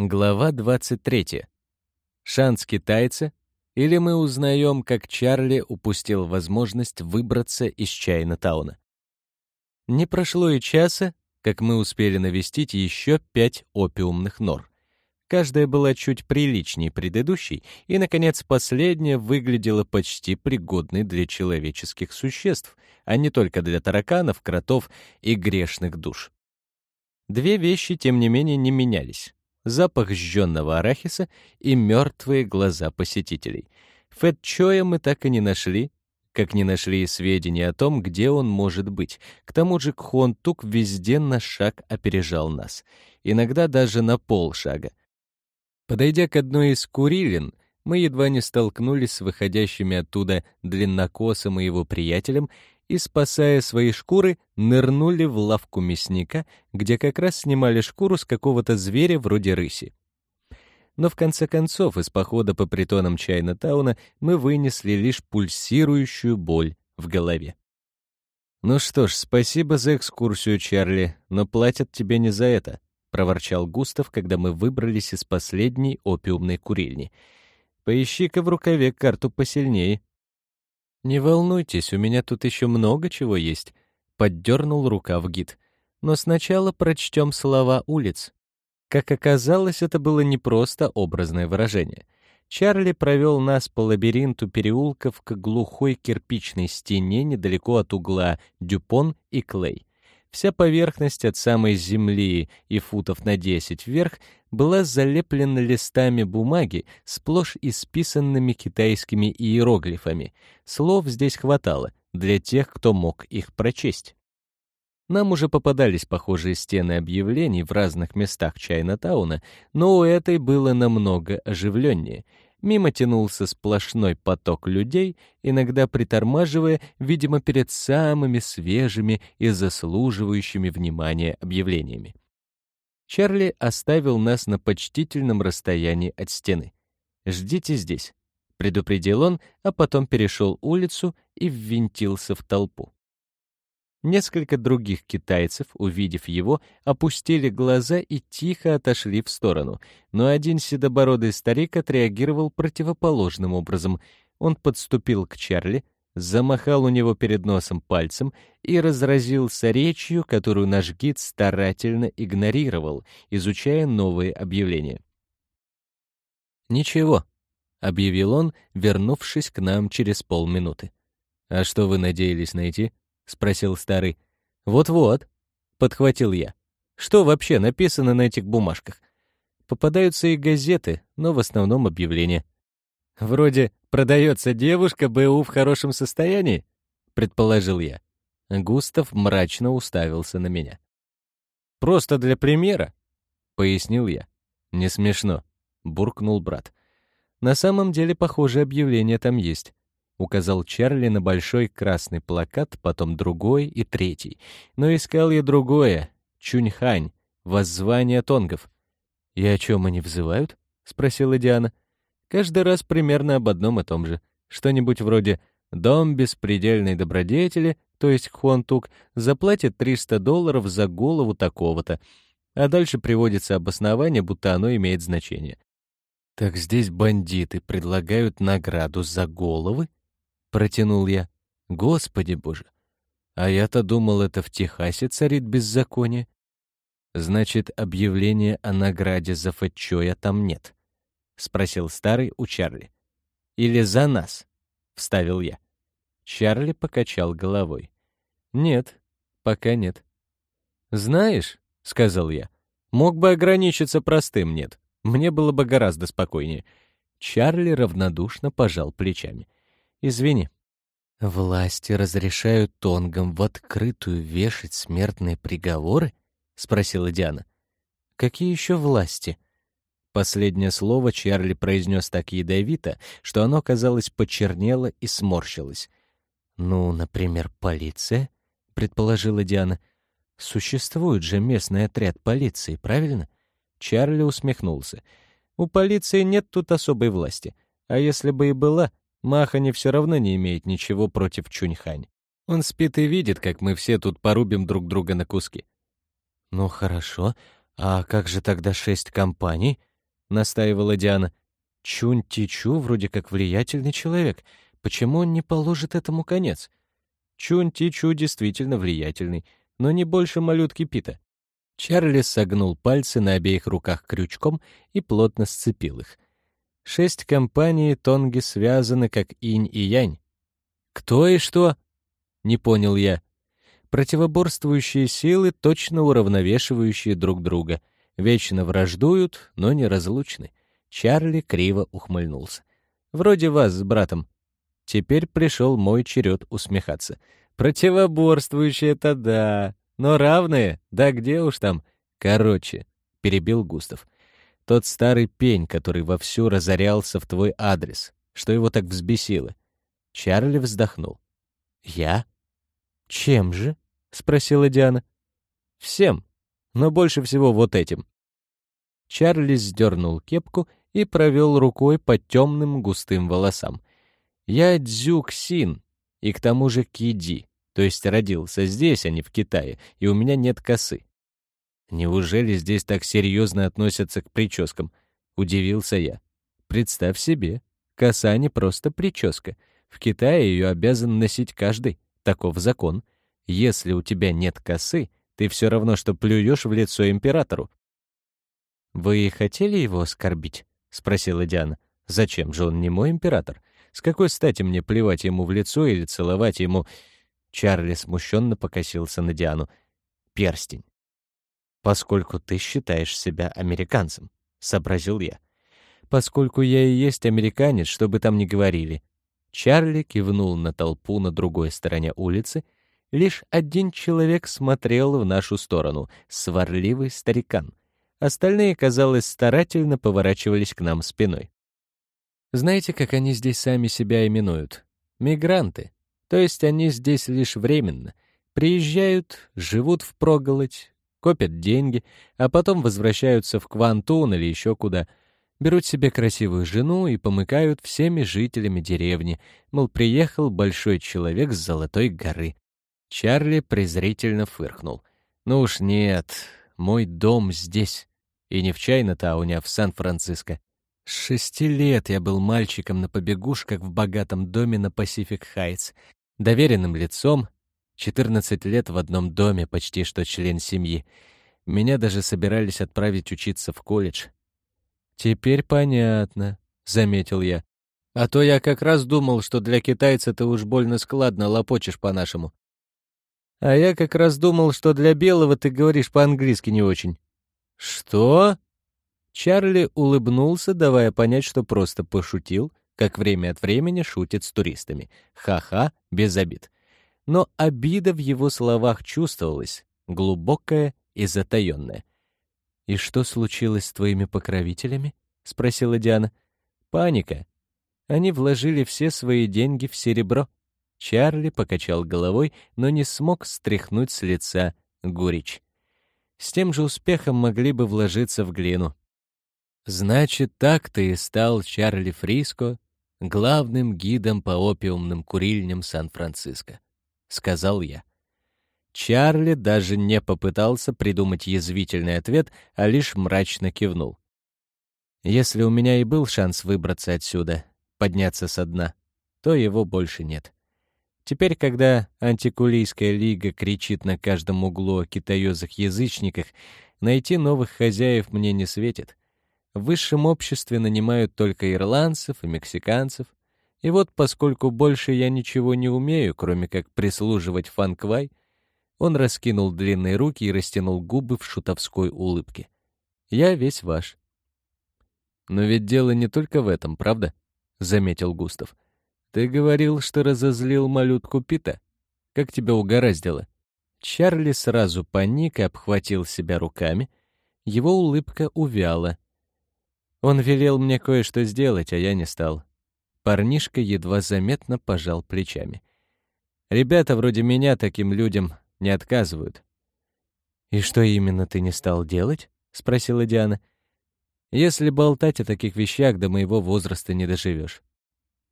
Глава 23. Шанс китайца или мы узнаем, как Чарли упустил возможность выбраться из Чайна-тауна. Не прошло и часа, как мы успели навестить еще пять опиумных нор. Каждая была чуть приличнее предыдущей, и, наконец, последняя выглядела почти пригодной для человеческих существ, а не только для тараканов, кротов и грешных душ. Две вещи, тем не менее, не менялись запах жженного арахиса и мертвые глаза посетителей. Фэт Чоя мы так и не нашли, как не нашли и сведения о том, где он может быть. К тому же Кхон Тук везде на шаг опережал нас, иногда даже на полшага. Подойдя к одной из курилин, мы едва не столкнулись с выходящими оттуда длиннокосом и его приятелем и, спасая свои шкуры, нырнули в лавку мясника, где как раз снимали шкуру с какого-то зверя вроде рыси. Но в конце концов из похода по притонам Чайна-тауна мы вынесли лишь пульсирующую боль в голове. «Ну что ж, спасибо за экскурсию, Чарли, но платят тебе не за это», — проворчал Густав, когда мы выбрались из последней опиумной курильни. «Поищи-ка в рукаве карту посильнее». «Не волнуйтесь, у меня тут еще много чего есть», — поддернул рукав гид. «Но сначала прочтем слова улиц». Как оказалось, это было не просто образное выражение. Чарли провел нас по лабиринту переулков к глухой кирпичной стене недалеко от угла Дюпон и Клей. Вся поверхность от самой земли и футов на десять вверх была залеплена листами бумаги, сплошь исписанными китайскими иероглифами. Слов здесь хватало для тех, кто мог их прочесть. Нам уже попадались похожие стены объявлений в разных местах Чайна-тауна, но у этой было намного оживленнее — Мимо тянулся сплошной поток людей, иногда притормаживая, видимо, перед самыми свежими и заслуживающими внимания объявлениями. Чарли оставил нас на почтительном расстоянии от стены. «Ждите здесь», — предупредил он, а потом перешел улицу и ввинтился в толпу. Несколько других китайцев, увидев его, опустили глаза и тихо отошли в сторону, но один седобородый старик отреагировал противоположным образом. Он подступил к Чарли, замахал у него перед носом пальцем и разразился речью, которую наш гид старательно игнорировал, изучая новые объявления. «Ничего», — объявил он, вернувшись к нам через полминуты. «А что вы надеялись найти?» — спросил старый. «Вот-вот», — подхватил я. «Что вообще написано на этих бумажках?» Попадаются и газеты, но в основном объявления. «Вроде «Продается девушка, БУ в хорошем состоянии», — предположил я. Густав мрачно уставился на меня. «Просто для примера», — пояснил я. «Не смешно», — буркнул брат. «На самом деле, похожее объявление там есть. Указал Чарли на большой красный плакат, потом другой и третий. Но искал я другое. Чуньхань. Воззвание тонгов. «И о чем они взывают?» — спросила Диана. «Каждый раз примерно об одном и том же. Что-нибудь вроде «Дом беспредельной добродетели», то есть Хуантук, заплатит 300 долларов за голову такого-то. А дальше приводится обоснование, будто оно имеет значение. Так здесь бандиты предлагают награду за головы? Протянул я. Господи боже! А я-то думал, это в Техасе царит беззаконие. Значит, объявления о награде за Фэтчоя там нет. Спросил старый у Чарли. Или за нас? Вставил я. Чарли покачал головой. Нет, пока нет. Знаешь, сказал я, мог бы ограничиться простым нет. Мне было бы гораздо спокойнее. Чарли равнодушно пожал плечами. Извини. Власти разрешают тонгам в открытую вешать смертные приговоры? спросила Диана. Какие еще власти? Последнее слово Чарли произнес так ядовито, что оно, казалось, почернело и сморщилось. «Ну, например, полиция?» — предположила Диана. «Существует же местный отряд полиции, правильно?» Чарли усмехнулся. «У полиции нет тут особой власти. А если бы и была, Махани все равно не имеет ничего против Чуньхань. Он спит и видит, как мы все тут порубим друг друга на куски. Ну хорошо, а как же тогда шесть компаний? — настаивала Диана. «Чунь Тичу вроде как влиятельный человек. Почему он не положит этому конец?» Чунь Тичу действительно влиятельный, но не больше малютки Пита. Чарли согнул пальцы на обеих руках крючком и плотно сцепил их. Шесть компаний Тонги связаны, как инь и янь. «Кто и что?» — не понял я. Противоборствующие силы, точно уравновешивающие друг друга. Вечно враждуют, но не разлучны. Чарли криво ухмыльнулся. «Вроде вас с братом». Теперь пришел мой черед усмехаться. «Противоборствующие-то да, но равные, да где уж там. Короче, — перебил Густав, — тот старый пень, который вовсю разорялся в твой адрес, что его так взбесило. Чарли вздохнул. «Я? Чем же?» — спросила Диана. «Всем, но больше всего вот этим». Чарли сдернул кепку и провел рукой по темным густым волосам. «Я Дзюк Син, и к тому же Киди. То есть родился здесь, а не в Китае, и у меня нет косы. Неужели здесь так серьезно относятся к прическам? Удивился я. Представь себе, коса не просто прическа. В Китае ее обязан носить каждый. Таков закон. Если у тебя нет косы, ты все равно, что плюешь в лицо императору. «Вы хотели его оскорбить?» — спросила Диана. «Зачем же он не мой император? С какой стати мне плевать ему в лицо или целовать ему...» Чарли смущенно покосился на Диану. «Перстень». «Поскольку ты считаешь себя американцем», — сообразил я. «Поскольку я и есть американец, что бы там ни говорили». Чарли кивнул на толпу на другой стороне улицы. Лишь один человек смотрел в нашу сторону — сварливый старикан. Остальные, казалось, старательно поворачивались к нам спиной. Знаете, как они здесь сами себя именуют? Мигранты. То есть они здесь лишь временно. Приезжают, живут в впроголодь, копят деньги, а потом возвращаются в Квантун или еще куда. Берут себе красивую жену и помыкают всеми жителями деревни, мол, приехал большой человек с Золотой горы. Чарли презрительно фыркнул. «Ну уж нет, мой дом здесь. И не в Чайна-тауне, а в Сан-Франциско. С шести лет я был мальчиком на побегушках в богатом доме на Пасифик Хайтс, доверенным лицом, 14 лет в одном доме, почти что член семьи. Меня даже собирались отправить учиться в колледж. «Теперь понятно», — заметил я. «А то я как раз думал, что для китайца ты уж больно складно лопочешь по-нашему». «А я как раз думал, что для белого ты говоришь по-английски не очень». «Что?» Чарли улыбнулся, давая понять, что просто пошутил, как время от времени шутит с туристами. Ха-ха, без обид. Но обида в его словах чувствовалась, глубокая и затаённая. «И что случилось с твоими покровителями?» — спросила Диана. «Паника. Они вложили все свои деньги в серебро». Чарли покачал головой, но не смог стряхнуть с лица горечь. С тем же успехом могли бы вложиться в глину. «Значит, так ты и стал Чарли Фриско, главным гидом по опиумным курильням Сан-Франциско», — сказал я. Чарли даже не попытался придумать язвительный ответ, а лишь мрачно кивнул. Если у меня и был шанс выбраться отсюда, подняться со дна, то его больше нет. Теперь, когда антикулийская лига кричит на каждом углу о китаёзах-язычниках, найти новых хозяев мне не светит. В высшем обществе нанимают только ирландцев и мексиканцев. И вот поскольку больше я ничего не умею, кроме как прислуживать Фанквай, он раскинул длинные руки и растянул губы в шутовской улыбке. «Я весь ваш». «Но ведь дело не только в этом, правда?» — заметил Густав. «Ты говорил, что разозлил малютку Пита. Как тебя угораздило?» Чарли сразу паник и обхватил себя руками. Его улыбка увяла. Он велел мне кое-что сделать, а я не стал. Парнишка едва заметно пожал плечами. Ребята вроде меня таким людям не отказывают. «И что именно ты не стал делать?» — спросила Диана. «Если болтать о таких вещах, до моего возраста не доживешь.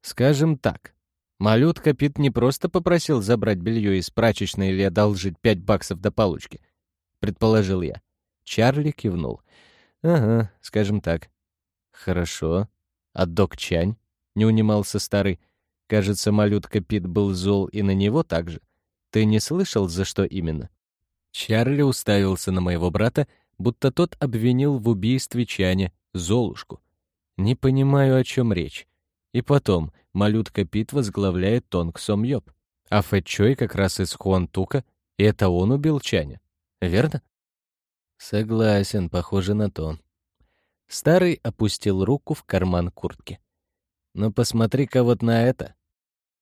Скажем так, малютка Пит не просто попросил забрать белье из прачечной или одолжить пять баксов до получки», — предположил я. Чарли кивнул. «Ага, скажем так. «Хорошо. А док Чань?» — не унимался старый. «Кажется, малютка Пит был зол и на него также. Ты не слышал, за что именно?» Чарли уставился на моего брата, будто тот обвинил в убийстве Чаня Золушку. Не понимаю, о чем речь. И потом, малютка Пит возглавляет Тонг Сом Йоп, а Чой как раз из Хуантука, и это он убил Чаня. Верно? Согласен, похоже на то. Старый опустил руку в карман куртки. Но «Ну, посмотри-ка вот на это.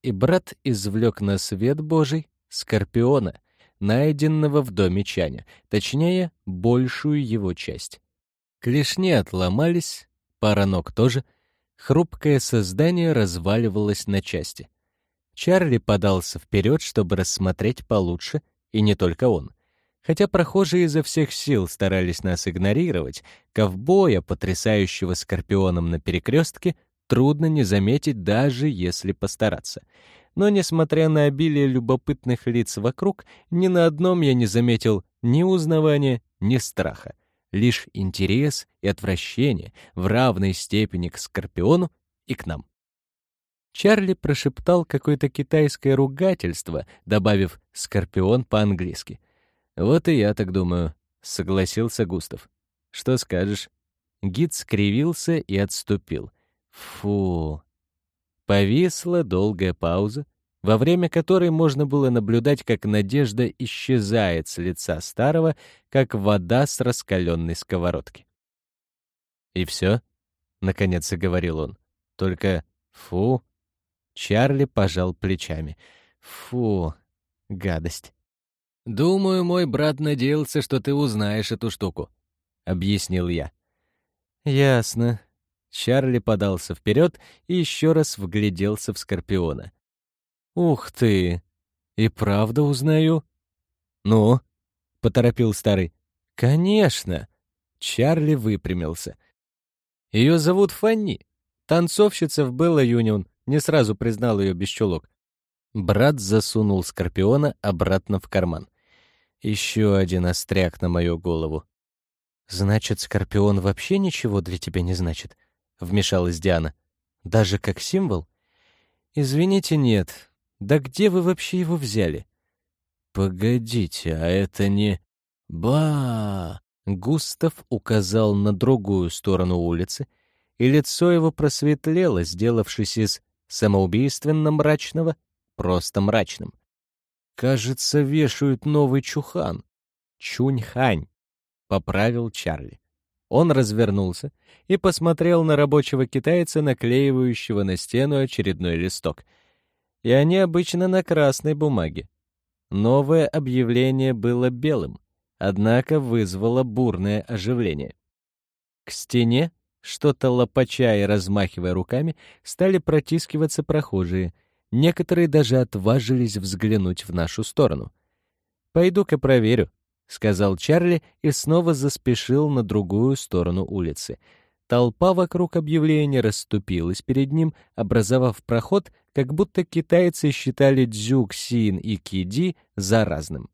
И брат извлек на свет Божий скорпиона, найденного в доме Чаня, точнее, большую его часть. Клешни отломались, пара ног тоже. Хрупкое создание разваливалось на части. Чарли подался вперед, чтобы рассмотреть получше, и не только он. Хотя прохожие изо всех сил старались нас игнорировать, ковбоя, потрясающего скорпионом на перекрестке, трудно не заметить, даже если постараться. Но, несмотря на обилие любопытных лиц вокруг, ни на одном я не заметил ни узнавания, ни страха лишь интерес и отвращение в равной степени к Скорпиону и к нам. Чарли прошептал какое-то китайское ругательство, добавив «скорпион» по-английски. «Вот и я так думаю», — согласился Густав. «Что скажешь?» Гид скривился и отступил. «Фу!» Повисла долгая пауза, во время которой можно было наблюдать, как надежда исчезает с лица старого, как вода с раскаленной сковородки. «И все?» — наконец заговорил он. «Только фу!» Чарли пожал плечами. «Фу! Гадость!» «Думаю, мой брат надеялся, что ты узнаешь эту штуку», — объяснил я. «Ясно». Чарли подался вперед и еще раз вгляделся в Скорпиона. «Ух ты! И правда узнаю?» «Ну?» — поторопил старый. «Конечно!» Чарли выпрямился. «Ее зовут Фанни. Танцовщица в Белла Юнион. Не сразу признал ее без чулок». Брат засунул Скорпиона обратно в карман. Еще один остряк на мою голову. «Значит, Скорпион вообще ничего для тебя не значит?» — вмешалась Диана. «Даже как символ?» «Извините, нет. Да где вы вообще его взяли? Погодите, а это не... Ба! Густав указал на другую сторону улицы, и лицо его просветлело, сделавшись из самоубийственно мрачного просто мрачным. «Кажется, вешают новый чухан». «Чуньхань», — поправил Чарли. Он развернулся и посмотрел на рабочего китайца, наклеивающего на стену очередной листок — и они обычно на красной бумаге. Новое объявление было белым, однако вызвало бурное оживление. К стене, что-то лопача и размахивая руками, стали протискиваться прохожие. Некоторые даже отважились взглянуть в нашу сторону. «Пойду-ка проверю», — сказал Чарли и снова заспешил на другую сторону улицы — Толпа вокруг объявления расступилась перед ним, образовав проход, как будто китайцы считали Дзюк, Син и Киди заразным.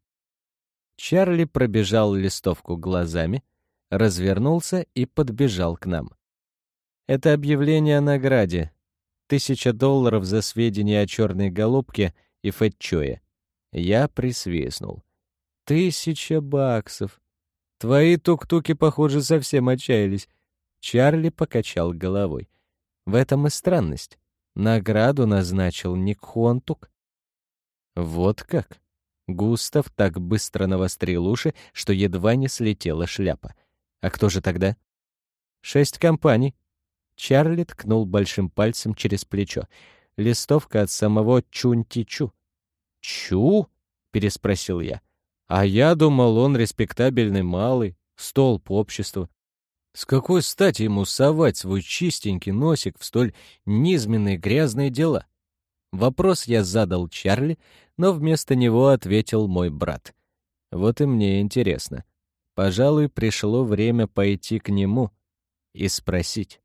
Чарли пробежал листовку глазами, развернулся и подбежал к нам. «Это объявление о награде. Тысяча долларов за сведения о черной голубке и Фэтчое». Я присвистнул. «Тысяча баксов. Твои тук-туки, похоже, совсем отчаялись. Чарли покачал головой. В этом и странность. Награду назначил не Кхуантук. Вот как. Густав так быстро навострил уши, что едва не слетела шляпа. А кто же тогда? Шесть компаний. Чарли ткнул большим пальцем через плечо. Листовка от самого Чунтичу. «Чу?» — переспросил я. «А я думал, он респектабельный малый, столб общества. С какой стати ему совать свой чистенький носик в столь низменные грязные дела? Вопрос я задал Чарли, но вместо него ответил мой брат. Вот и мне интересно. Пожалуй, пришло время пойти к нему и спросить.